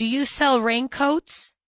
Do you sell raincoats?"